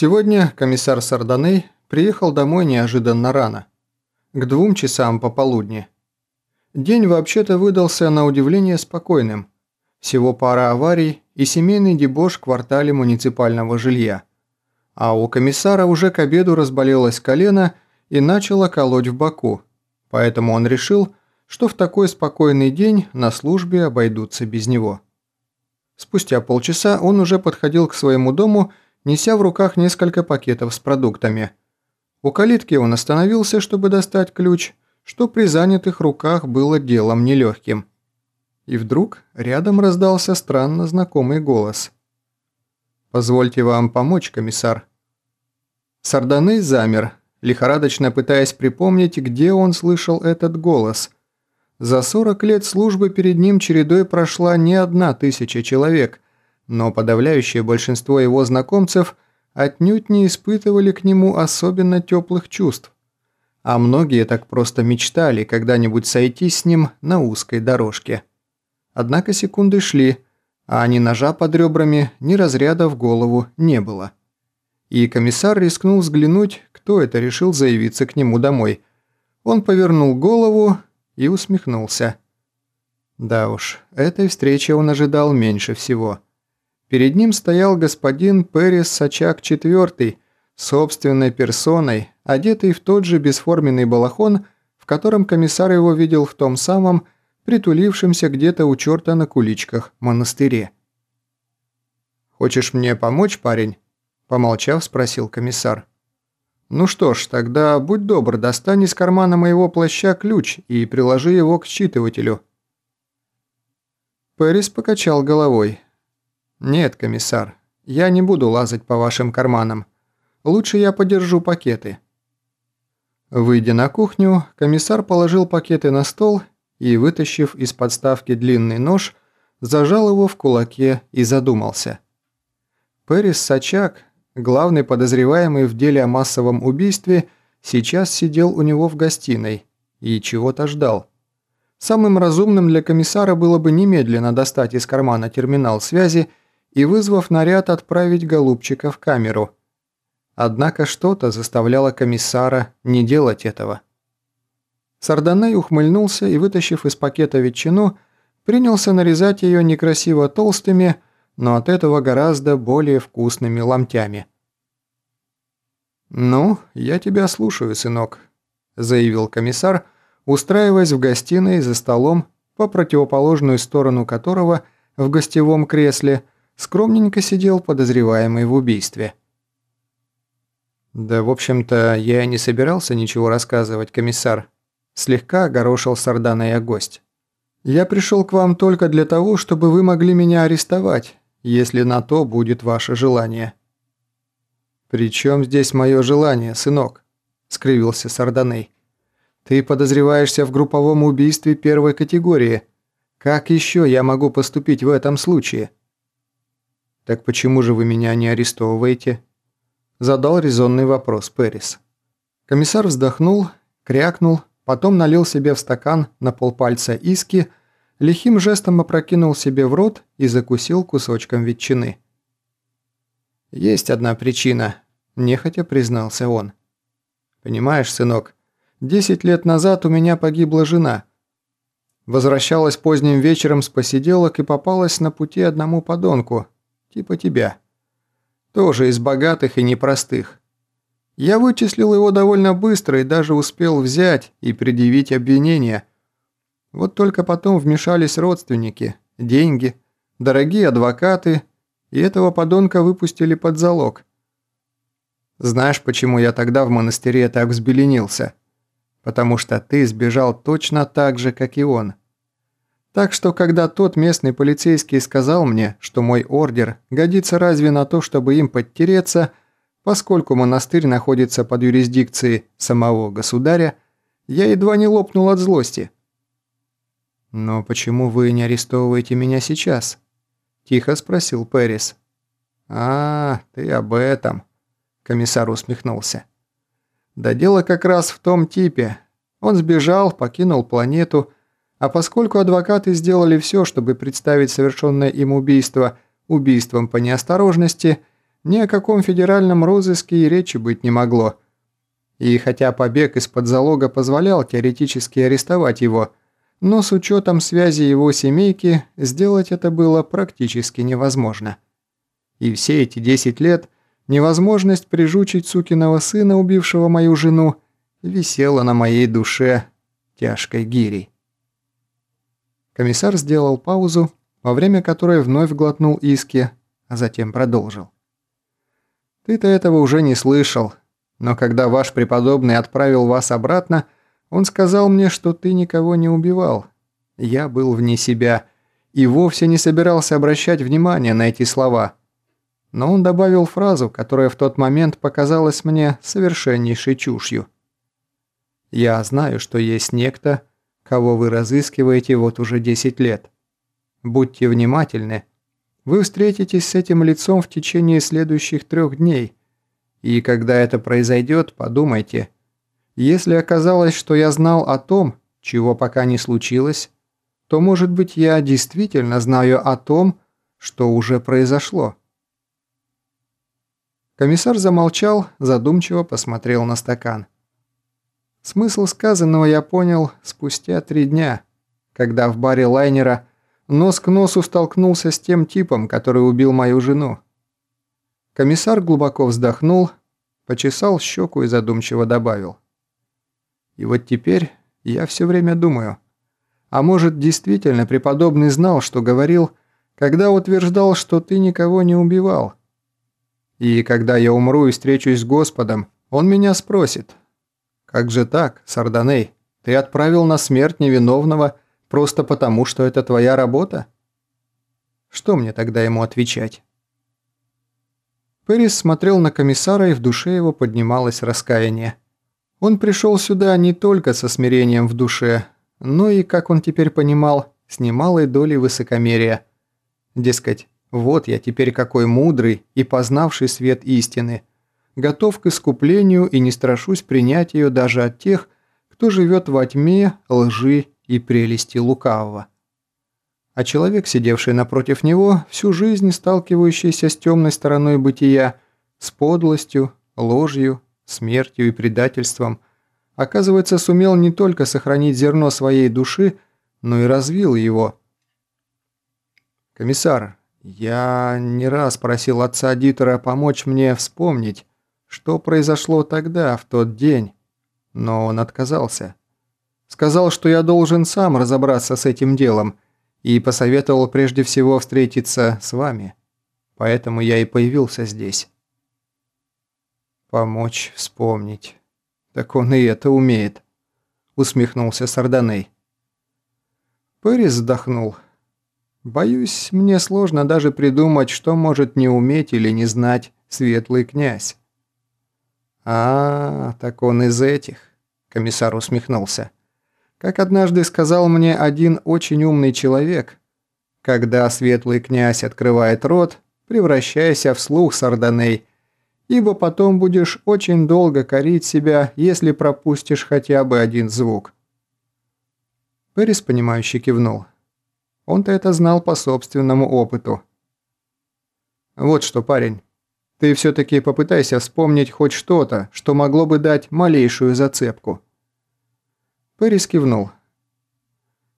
Сегодня комиссар Сарданей приехал домой неожиданно рано. К двум часам пополудни. День вообще-то выдался на удивление спокойным. Всего пара аварий и семейный дебош в квартале муниципального жилья. А у комиссара уже к обеду разболелось колено и начало колоть в боку. Поэтому он решил, что в такой спокойный день на службе обойдутся без него. Спустя полчаса он уже подходил к своему дому неся в руках несколько пакетов с продуктами. У калитки он остановился, чтобы достать ключ, что при занятых руках было делом нелегким. И вдруг рядом раздался странно знакомый голос. «Позвольте вам помочь, комиссар». Сарданы замер, лихорадочно пытаясь припомнить, где он слышал этот голос. За 40 лет службы перед ним чередой прошла не одна тысяча человек – но подавляющее большинство его знакомцев отнюдь не испытывали к нему особенно теплых чувств, а многие так просто мечтали когда-нибудь сойти с ним на узкой дорожке. Однако секунды шли, а ни ножа под ребрами, ни разряда в голову не было. И комиссар рискнул взглянуть, кто это решил заявиться к нему домой. Он повернул голову и усмехнулся. Да уж, этой встречи он ожидал меньше всего. Перед ним стоял господин Перес Сачак IV, собственной персоной, одетый в тот же бесформенный балахон, в котором комиссар его видел в том самом, притулившемся где-то у черта на куличках монастыре. «Хочешь мне помочь, парень?» – помолчав, спросил комиссар. «Ну что ж, тогда будь добр, достань из кармана моего плаща ключ и приложи его к считывателю». Пэрис покачал головой. «Нет, комиссар, я не буду лазать по вашим карманам. Лучше я подержу пакеты». Выйдя на кухню, комиссар положил пакеты на стол и, вытащив из подставки длинный нож, зажал его в кулаке и задумался. Пэрис Сачак, главный подозреваемый в деле о массовом убийстве, сейчас сидел у него в гостиной и чего-то ждал. Самым разумным для комиссара было бы немедленно достать из кармана терминал связи и, вызвав наряд, отправить голубчика в камеру. Однако что-то заставляло комиссара не делать этого. Сарданей ухмыльнулся и, вытащив из пакета ветчину, принялся нарезать ее некрасиво толстыми, но от этого гораздо более вкусными ломтями. «Ну, я тебя слушаю, сынок», – заявил комиссар, устраиваясь в гостиной за столом, по противоположную сторону которого в гостевом кресле – скромненько сидел подозреваемый в убийстве. «Да, в общем-то, я не собирался ничего рассказывать, комиссар», слегка огорошил Сардана и гость. «Я пришел к вам только для того, чтобы вы могли меня арестовать, если на то будет ваше желание». «При чем здесь мое желание, сынок?» – скривился Сарданей. «Ты подозреваешься в групповом убийстве первой категории. Как еще я могу поступить в этом случае?» «Так почему же вы меня не арестовываете?» Задал резонный вопрос Перис. Комиссар вздохнул, крякнул, потом налил себе в стакан на полпальца иски, лихим жестом опрокинул себе в рот и закусил кусочком ветчины. «Есть одна причина», – нехотя признался он. «Понимаешь, сынок, десять лет назад у меня погибла жена. Возвращалась поздним вечером с посиделок и попалась на пути одному подонку, Типа тебя. Тоже из богатых и непростых. Я вычислил его довольно быстро и даже успел взять и предъявить обвинение. Вот только потом вмешались родственники, деньги, дорогие адвокаты, и этого подонка выпустили под залог. Знаешь, почему я тогда в монастыре так взбеленился? Потому что ты сбежал точно так же, как и он. Так что, когда тот местный полицейский сказал мне, что мой ордер годится разве на то, чтобы им подтереться, поскольку монастырь находится под юрисдикцией самого государя, я едва не лопнул от злости. «Но почему вы не арестовываете меня сейчас?» – тихо спросил Пэрис. «А, ты об этом», – комиссар усмехнулся. «Да дело как раз в том типе. Он сбежал, покинул планету – а поскольку адвокаты сделали все, чтобы представить совершенное им убийство убийством по неосторожности, ни о каком федеральном розыске и речи быть не могло. И хотя побег из-под залога позволял теоретически арестовать его, но с учетом связи его семейки сделать это было практически невозможно. И все эти 10 лет невозможность прижучить сукиного сына, убившего мою жену, висела на моей душе тяжкой гирей. Комиссар сделал паузу, во время которой вновь глотнул иски, а затем продолжил. «Ты-то этого уже не слышал, но когда ваш преподобный отправил вас обратно, он сказал мне, что ты никого не убивал. Я был вне себя и вовсе не собирался обращать внимание на эти слова. Но он добавил фразу, которая в тот момент показалась мне совершеннейшей чушью. «Я знаю, что есть некто, кого вы разыскиваете вот уже 10 лет. Будьте внимательны. Вы встретитесь с этим лицом в течение следующих трех дней. И когда это произойдет, подумайте. Если оказалось, что я знал о том, чего пока не случилось, то, может быть, я действительно знаю о том, что уже произошло. Комиссар замолчал, задумчиво посмотрел на стакан. Смысл сказанного я понял спустя три дня, когда в баре лайнера нос к носу столкнулся с тем типом, который убил мою жену. Комиссар глубоко вздохнул, почесал щеку и задумчиво добавил. И вот теперь я все время думаю, а может действительно преподобный знал, что говорил, когда утверждал, что ты никого не убивал. И когда я умру и встречусь с Господом, он меня спросит, «Как же так, Сарданей? Ты отправил на смерть невиновного просто потому, что это твоя работа?» Что мне тогда ему отвечать? Пэрис смотрел на комиссара, и в душе его поднималось раскаяние. Он пришел сюда не только со смирением в душе, но и, как он теперь понимал, с немалой долей высокомерия. Дескать, вот я теперь какой мудрый и познавший свет истины – готов к искуплению и не страшусь принять ее даже от тех, кто живет во тьме, лжи и прелести лукавого. А человек, сидевший напротив него, всю жизнь сталкивающийся с темной стороной бытия, с подлостью, ложью, смертью и предательством, оказывается, сумел не только сохранить зерно своей души, но и развил его. «Комиссар, я не раз просил отца Дитера помочь мне вспомнить, что произошло тогда, в тот день, но он отказался. Сказал, что я должен сам разобраться с этим делом и посоветовал прежде всего встретиться с вами. Поэтому я и появился здесь. Помочь вспомнить. Так он и это умеет, усмехнулся Сарданей. Пэрис вздохнул. Боюсь, мне сложно даже придумать, что может не уметь или не знать светлый князь. «А, так он из этих», – комиссар усмехнулся. «Как однажды сказал мне один очень умный человек, когда светлый князь открывает рот, превращайся в слух, Сарданей, ибо потом будешь очень долго корить себя, если пропустишь хотя бы один звук». Пэрис, понимающе кивнул. Он-то это знал по собственному опыту. «Вот что, парень, ты все-таки попытайся вспомнить хоть что-то, что могло бы дать малейшую зацепку». Пэрис кивнул.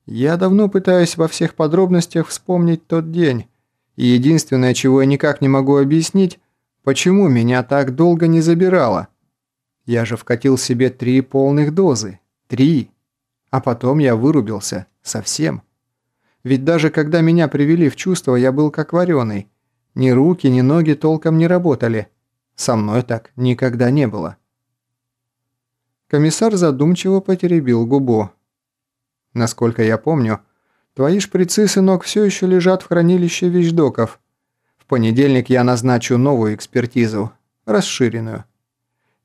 «Я давно пытаюсь во всех подробностях вспомнить тот день, и единственное, чего я никак не могу объяснить, почему меня так долго не забирало. Я же вкатил себе три полных дозы. Три. А потом я вырубился. Совсем. Ведь даже когда меня привели в чувство, я был как вареный. Ни руки, ни ноги толком не работали. Со мной так никогда не было. Комиссар задумчиво потеребил губу. Насколько я помню, твои шприцы, сынок, все еще лежат в хранилище вещдоков. В понедельник я назначу новую экспертизу, расширенную.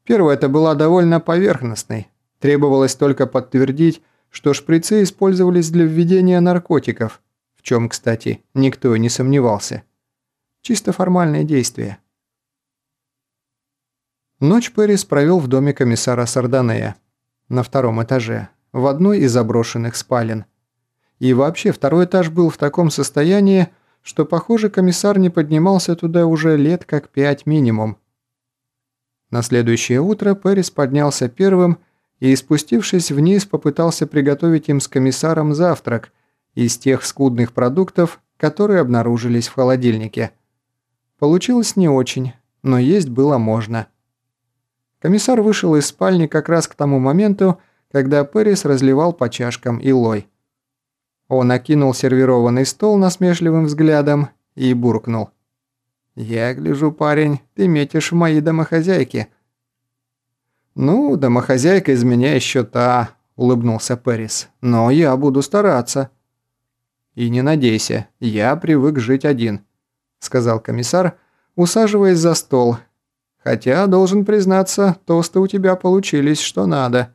Первая это была довольно поверхностной. Требовалось только подтвердить, что шприцы использовались для введения наркотиков, в чем, кстати, никто и не сомневался. Чисто формальные действия. Ночь Пэрис провел в доме комиссара Сарданея, на втором этаже, в одной из заброшенных спален. И вообще второй этаж был в таком состоянии, что, похоже, комиссар не поднимался туда уже лет как пять минимум. На следующее утро Пэрис поднялся первым и, спустившись вниз, попытался приготовить им с комиссаром завтрак из тех скудных продуктов, которые обнаружились в холодильнике. Получилось не очень, но есть было можно. Комиссар вышел из спальни как раз к тому моменту, когда Пэрис разливал по чашкам илой. Он окинул сервированный стол насмешливым взглядом и буркнул. «Я гляжу, парень, ты метишь в мои домохозяйки». «Ну, домохозяйка из меня еще та», – улыбнулся Пэрис. «Но я буду стараться». «И не надейся, я привык жить один», – сказал комиссар, усаживаясь за стол. «Хотя, должен признаться, тосты у тебя получились что надо.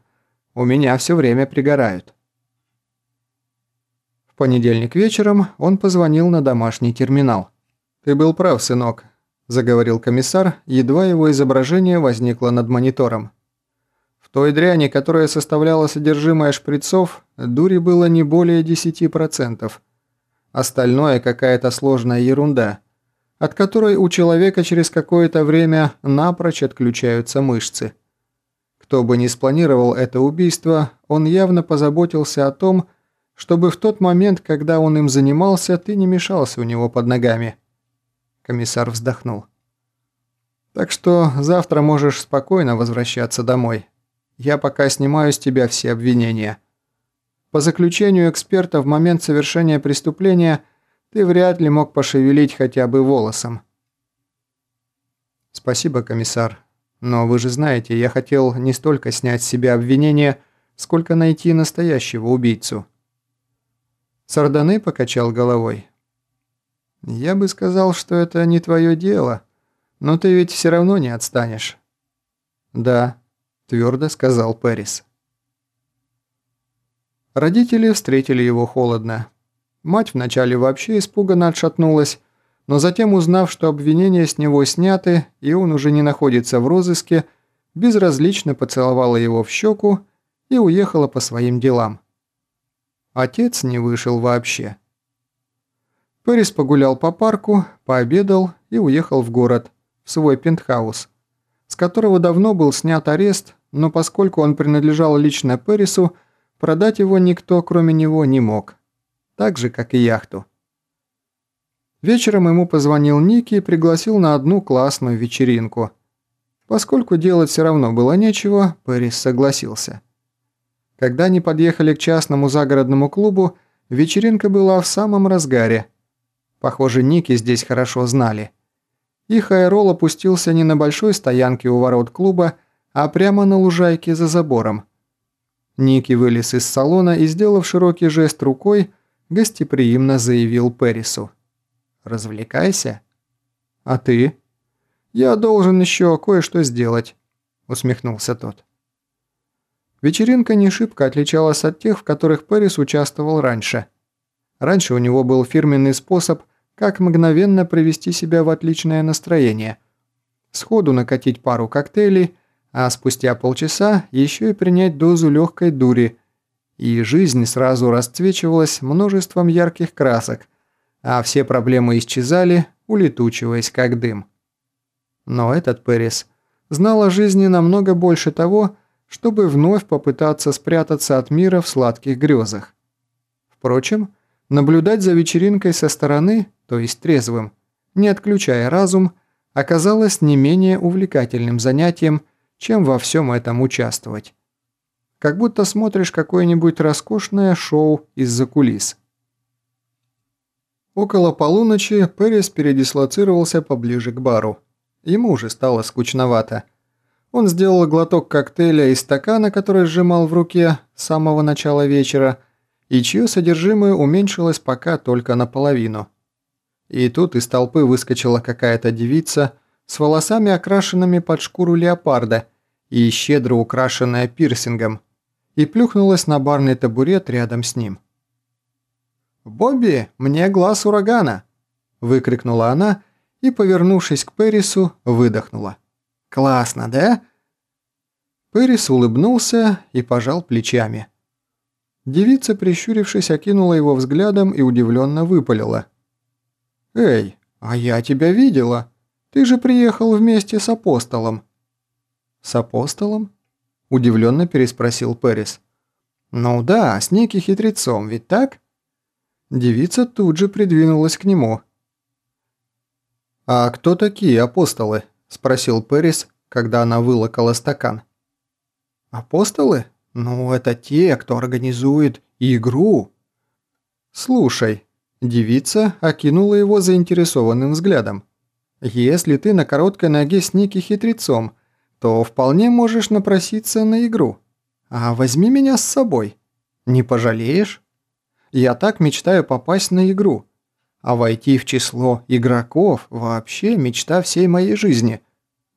У меня все время пригорают» понедельник вечером он позвонил на домашний терминал. «Ты был прав, сынок», – заговорил комиссар, едва его изображение возникло над монитором. В той дряни, которая составляла содержимое шприцов, дури было не более 10%. Остальное какая-то сложная ерунда, от которой у человека через какое-то время напрочь отключаются мышцы. Кто бы ни спланировал это убийство, он явно позаботился о том, что чтобы в тот момент, когда он им занимался, ты не мешался у него под ногами». Комиссар вздохнул. «Так что завтра можешь спокойно возвращаться домой. Я пока снимаю с тебя все обвинения. По заключению эксперта в момент совершения преступления ты вряд ли мог пошевелить хотя бы волосом». «Спасибо, комиссар. Но вы же знаете, я хотел не столько снять с себя обвинения, сколько найти настоящего убийцу». Сарданы покачал головой. «Я бы сказал, что это не твое дело, но ты ведь все равно не отстанешь». «Да», – твердо сказал Пэрис. Родители встретили его холодно. Мать вначале вообще испуганно отшатнулась, но затем, узнав, что обвинения с него сняты и он уже не находится в розыске, безразлично поцеловала его в щеку и уехала по своим делам. Отец не вышел вообще. Пэрис погулял по парку, пообедал и уехал в город, в свой пентхаус, с которого давно был снят арест, но поскольку он принадлежал лично Пэрису, продать его никто, кроме него, не мог. Так же, как и яхту. Вечером ему позвонил Ники и пригласил на одну классную вечеринку. Поскольку делать все равно было нечего, Пэрис согласился. Когда они подъехали к частному загородному клубу, вечеринка была в самом разгаре. Похоже, Ники здесь хорошо знали. Их аэрол опустился не на большой стоянке у ворот клуба, а прямо на лужайке за забором. Ники вылез из салона и, сделав широкий жест рукой, гостеприимно заявил Перрису. «Развлекайся». «А ты?» «Я должен еще кое-что сделать», — усмехнулся тот. Вечеринка не шибко отличалась от тех, в которых Пэрис участвовал раньше. Раньше у него был фирменный способ, как мгновенно привести себя в отличное настроение. Сходу накатить пару коктейлей, а спустя полчаса еще и принять дозу легкой дури. И жизнь сразу расцвечивалась множеством ярких красок, а все проблемы исчезали, улетучиваясь как дым. Но этот Пэрис знал о жизни намного больше того, чтобы вновь попытаться спрятаться от мира в сладких грезах. Впрочем, наблюдать за вечеринкой со стороны, то есть трезвым, не отключая разум, оказалось не менее увлекательным занятием, чем во всем этом участвовать. Как будто смотришь какое-нибудь роскошное шоу из-за кулис. Около полуночи Перес передислоцировался поближе к бару. Ему уже стало скучновато – он сделал глоток коктейля из стакана, который сжимал в руке с самого начала вечера, и чье содержимое уменьшилось пока только наполовину. И тут из толпы выскочила какая-то девица с волосами, окрашенными под шкуру леопарда и щедро украшенная пирсингом, и плюхнулась на барный табурет рядом с ним. «Бобби, мне глаз урагана!» – выкрикнула она и, повернувшись к Перрису, выдохнула. Классно, да?» Пэрис улыбнулся и пожал плечами. Девица, прищурившись, окинула его взглядом и удивленно выпалила. «Эй, а я тебя видела. Ты же приехал вместе с апостолом». «С апостолом?» – удивленно переспросил Перес. «Ну да, с неким хитрецом, ведь так?» Девица тут же придвинулась к нему. «А кто такие апостолы?» – спросил Перес, когда она вылокала стакан. «Апостолы? Ну, это те, кто организует игру». «Слушай», – девица окинула его заинтересованным взглядом. «Если ты на короткой ноге с Ники хитрецом, то вполне можешь напроситься на игру. А возьми меня с собой. Не пожалеешь? Я так мечтаю попасть на игру. А войти в число игроков вообще мечта всей моей жизни.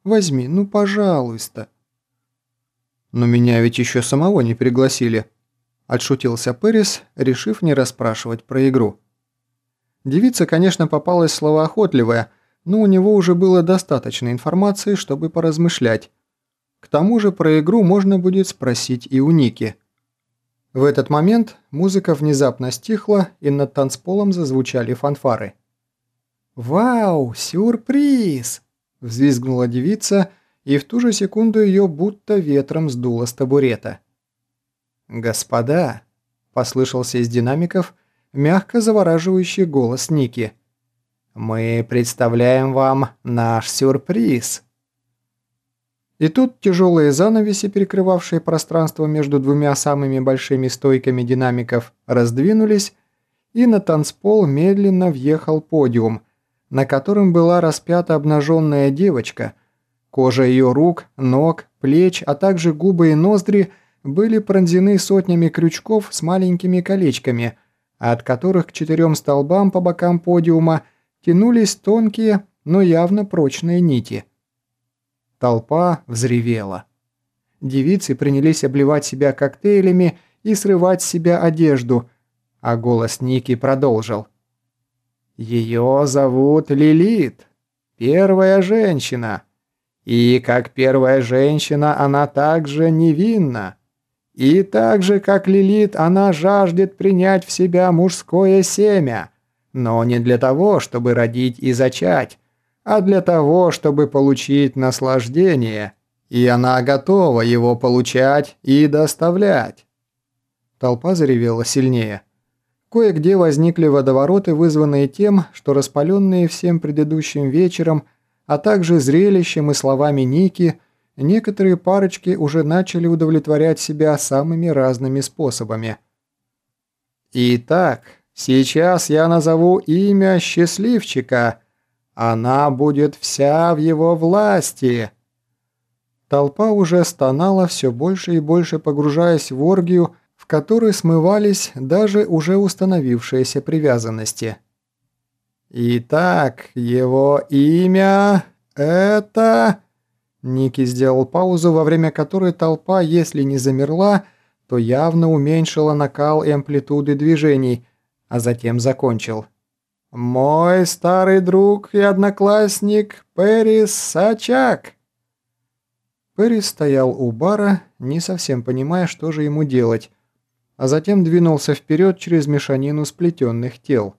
Возьми, ну пожалуйста». «Но меня ведь еще самого не пригласили», – отшутился Пэрис, решив не расспрашивать про игру. Девица, конечно, попалась словоохотливая, но у него уже было достаточно информации, чтобы поразмышлять. К тому же про игру можно будет спросить и у Ники. В этот момент музыка внезапно стихла, и над танцполом зазвучали фанфары. «Вау, сюрприз!» – взвизгнула девица – и в ту же секунду ее будто ветром сдуло с табурета. «Господа!» – послышался из динамиков мягко завораживающий голос Ники. «Мы представляем вам наш сюрприз!» И тут тяжелые занавеси, перекрывавшие пространство между двумя самыми большими стойками динамиков, раздвинулись, и на танцпол медленно въехал подиум, на котором была распята обнаженная девочка – Кожа ее рук, ног, плеч, а также губы и ноздри были пронзены сотнями крючков с маленькими колечками, от которых к четырем столбам по бокам подиума тянулись тонкие, но явно прочные нити. Толпа взревела. Девицы принялись обливать себя коктейлями и срывать с себя одежду, а голос Ники продолжил. «Ее зовут Лилит, первая женщина». И как первая женщина она также невинна. И так же, как Лилит, она жаждет принять в себя мужское семя, но не для того, чтобы родить и зачать, а для того, чтобы получить наслаждение, и она готова его получать и доставлять. Толпа заревела сильнее. Кое-где возникли водовороты, вызванные тем, что распаленные всем предыдущим вечером – а также зрелищем и словами Ники, некоторые парочки уже начали удовлетворять себя самыми разными способами. «Итак, сейчас я назову имя счастливчика. Она будет вся в его власти». Толпа уже стонала все больше и больше погружаясь в оргию, в которой смывались даже уже установившиеся привязанности. «Итак, его имя это...» Ники сделал паузу, во время которой толпа, если не замерла, то явно уменьшила накал и амплитуды движений, а затем закончил. «Мой старый друг и одноклассник Пэрис Сачак!» Пэрис стоял у бара, не совсем понимая, что же ему делать, а затем двинулся вперед через мешанину сплетенных тел.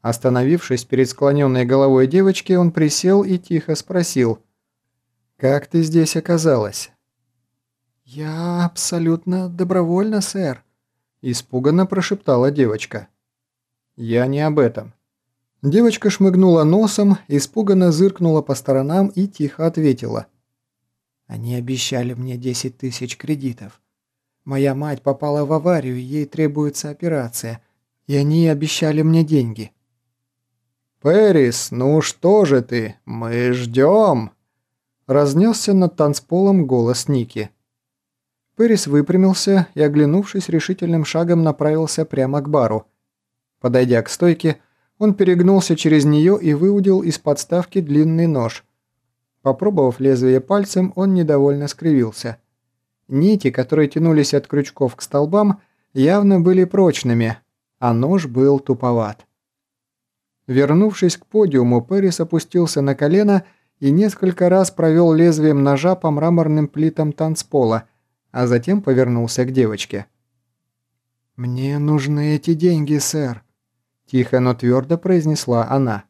Остановившись перед склоненной головой девочки, он присел и тихо спросил. «Как ты здесь оказалась?» «Я абсолютно добровольна, сэр», – испуганно прошептала девочка. «Я не об этом». Девочка шмыгнула носом, испуганно зыркнула по сторонам и тихо ответила. «Они обещали мне 10 тысяч кредитов. Моя мать попала в аварию, ей требуется операция, и они обещали мне деньги». «Пэрис, ну что же ты? Мы ждем!» Разнесся над танцполом голос Ники. Пэрис выпрямился и, оглянувшись решительным шагом, направился прямо к бару. Подойдя к стойке, он перегнулся через нее и выудил из подставки длинный нож. Попробовав лезвие пальцем, он недовольно скривился. Нити, которые тянулись от крючков к столбам, явно были прочными, а нож был туповат. Вернувшись к подиуму, Пэрис опустился на колено и несколько раз провел лезвием ножа по мраморным плитам танцпола, а затем повернулся к девочке. «Мне нужны эти деньги, сэр», – Тихо, но твердо произнесла она.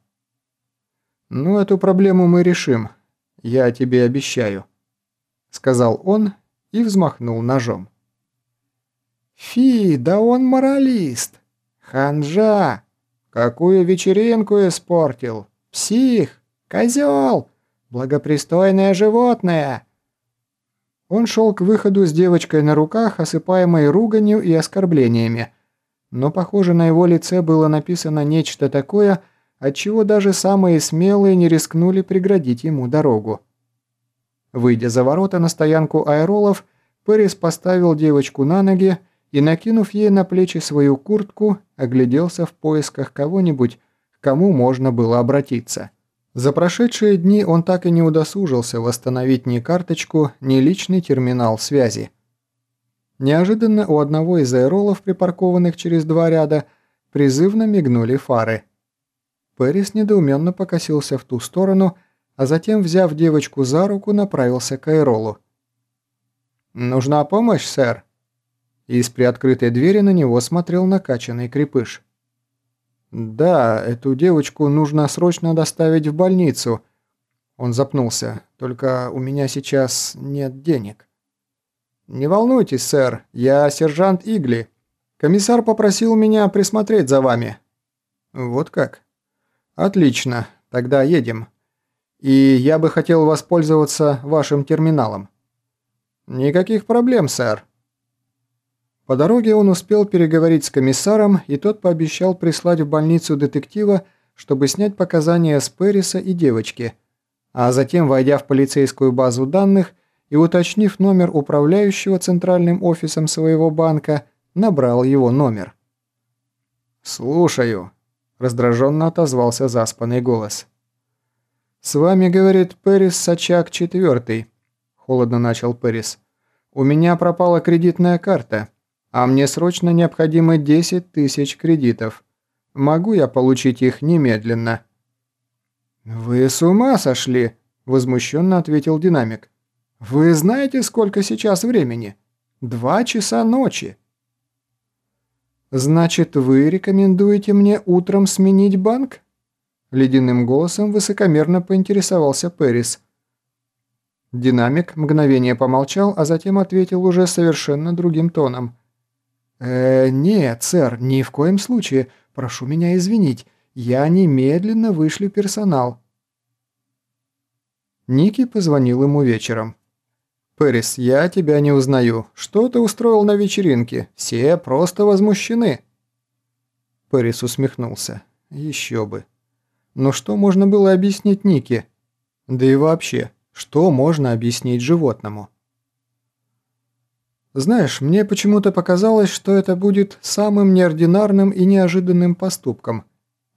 «Ну, эту проблему мы решим. Я тебе обещаю», — сказал он и взмахнул ножом. «Фи, да он моралист! Ханжа! Какую вечеринку испортил! Псих! Козел! Благопристойное животное!» Он шел к выходу с девочкой на руках, осыпаемой руганью и оскорблениями, но, похоже, на его лице было написано нечто такое, от чего даже самые смелые не рискнули преградить ему дорогу. Выйдя за ворота на стоянку аэролов, Пэрис поставил девочку на ноги и, накинув ей на плечи свою куртку, огляделся в поисках кого-нибудь, к кому можно было обратиться. За прошедшие дни он так и не удосужился восстановить ни карточку, ни личный терминал связи. Неожиданно у одного из аэролов, припаркованных через два ряда, призывно мигнули фары. Пэрис недоуменно покосился в ту сторону, а затем, взяв девочку за руку, направился к аэролу. «Нужна помощь, сэр?» Из приоткрытой двери на него смотрел накачанный крепыш. «Да, эту девочку нужно срочно доставить в больницу». Он запнулся. «Только у меня сейчас нет денег». «Не волнуйтесь, сэр, я сержант Игли. Комиссар попросил меня присмотреть за вами». «Вот как?» «Отлично, тогда едем. И я бы хотел воспользоваться вашим терминалом». «Никаких проблем, сэр». По дороге он успел переговорить с комиссаром, и тот пообещал прислать в больницу детектива, чтобы снять показания с Перриса и девочки, а затем, войдя в полицейскую базу данных, и, уточнив номер управляющего центральным офисом своего банка, набрал его номер. «Слушаю», – раздраженно отозвался заспанный голос. «С вами, — говорит Пэрис Сачак четвертый», – холодно начал Пэрис. «У меня пропала кредитная карта, а мне срочно необходимы 10 тысяч кредитов. Могу я получить их немедленно?» «Вы с ума сошли?» – возмущенно ответил динамик. «Вы знаете, сколько сейчас времени? Два часа ночи». «Значит, вы рекомендуете мне утром сменить банк?» Ледяным голосом высокомерно поинтересовался Пэрис. Динамик мгновение помолчал, а затем ответил уже совершенно другим тоном. «Э, нет, сэр, ни в коем случае. Прошу меня извинить. Я немедленно вышлю персонал». Ники позвонил ему вечером. «Пэрис, я тебя не узнаю. Что ты устроил на вечеринке? Все просто возмущены». Пэрис усмехнулся. «Еще бы. Но что можно было объяснить Нике? Да и вообще, что можно объяснить животному?» «Знаешь, мне почему-то показалось, что это будет самым неординарным и неожиданным поступком»,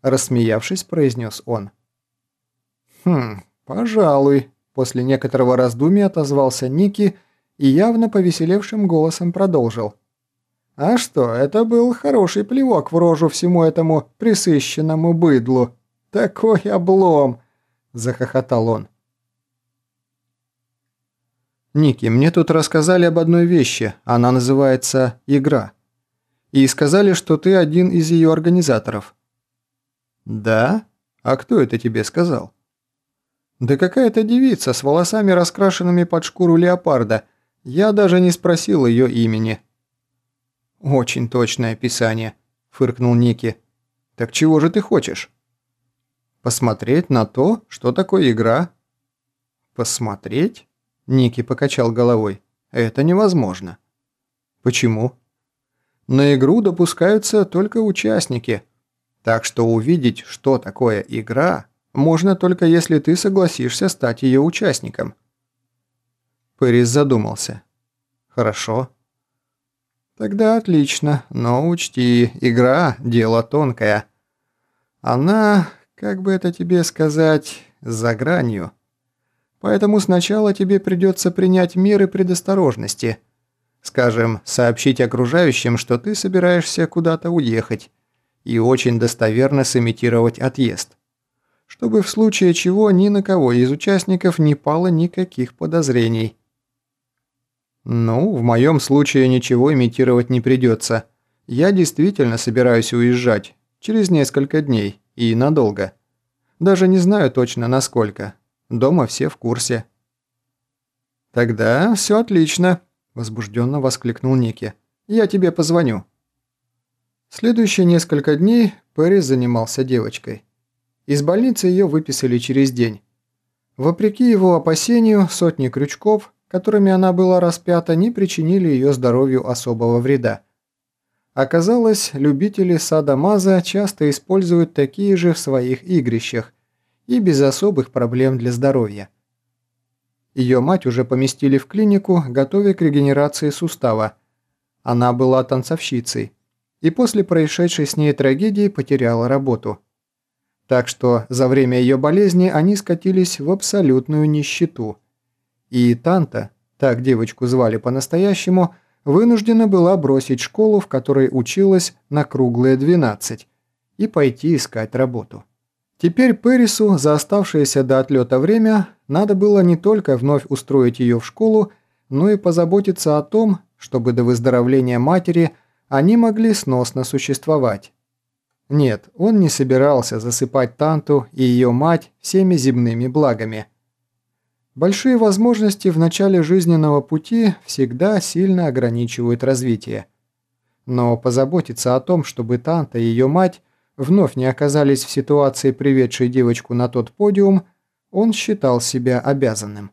рассмеявшись, произнес он. «Хм, пожалуй», После некоторого раздумья отозвался Ники и явно повеселевшим голосом продолжил. «А что, это был хороший плевок в рожу всему этому присыщенному быдлу. Такой облом!» – захохотал он. «Ники, мне тут рассказали об одной вещи. Она называется «Игра». И сказали, что ты один из ее организаторов». «Да? А кто это тебе сказал?» «Да какая-то девица с волосами, раскрашенными под шкуру леопарда. Я даже не спросил ее имени». «Очень точное описание», – фыркнул Ники. «Так чего же ты хочешь?» «Посмотреть на то, что такое игра». «Посмотреть?» – Ники покачал головой. «Это невозможно». «Почему?» «На игру допускаются только участники. Так что увидеть, что такое игра, можно только если ты согласишься стать ее участником». Пэрис задумался. «Хорошо». «Тогда отлично, но учти, игра – дело тонкое. Она, как бы это тебе сказать, за гранью. Поэтому сначала тебе придется принять меры предосторожности. Скажем, сообщить окружающим, что ты собираешься куда-то уехать, и очень достоверно сымитировать отъезд чтобы в случае чего ни на кого из участников не пало никаких подозрений. «Ну, в моем случае ничего имитировать не придется. Я действительно собираюсь уезжать, Через несколько дней. И надолго. Даже не знаю точно насколько. Дома все в курсе. «Тогда все отлично», – возбужденно воскликнул Ники. «Я тебе позвоню». Следующие несколько дней Перри занимался девочкой. Из больницы ее выписали через день. Вопреки его опасению, сотни крючков, которыми она была распята, не причинили ее здоровью особого вреда. Оказалось, любители садомаза часто используют такие же в своих игрищах и без особых проблем для здоровья. Ее мать уже поместили в клинику, готовя к регенерации сустава. Она была танцовщицей и после происшедшей с ней трагедии потеряла работу. Так что за время ее болезни они скатились в абсолютную нищету. И Танта, так девочку звали по-настоящему, вынуждена была бросить школу, в которой училась на круглые 12, и пойти искать работу. Теперь Пэрису за оставшееся до отлета время надо было не только вновь устроить ее в школу, но и позаботиться о том, чтобы до выздоровления матери они могли сносно существовать. Нет, он не собирался засыпать Танту и ее мать всеми земными благами. Большие возможности в начале жизненного пути всегда сильно ограничивают развитие. Но позаботиться о том, чтобы Танта и ее мать вновь не оказались в ситуации, приведшей девочку на тот подиум, он считал себя обязанным.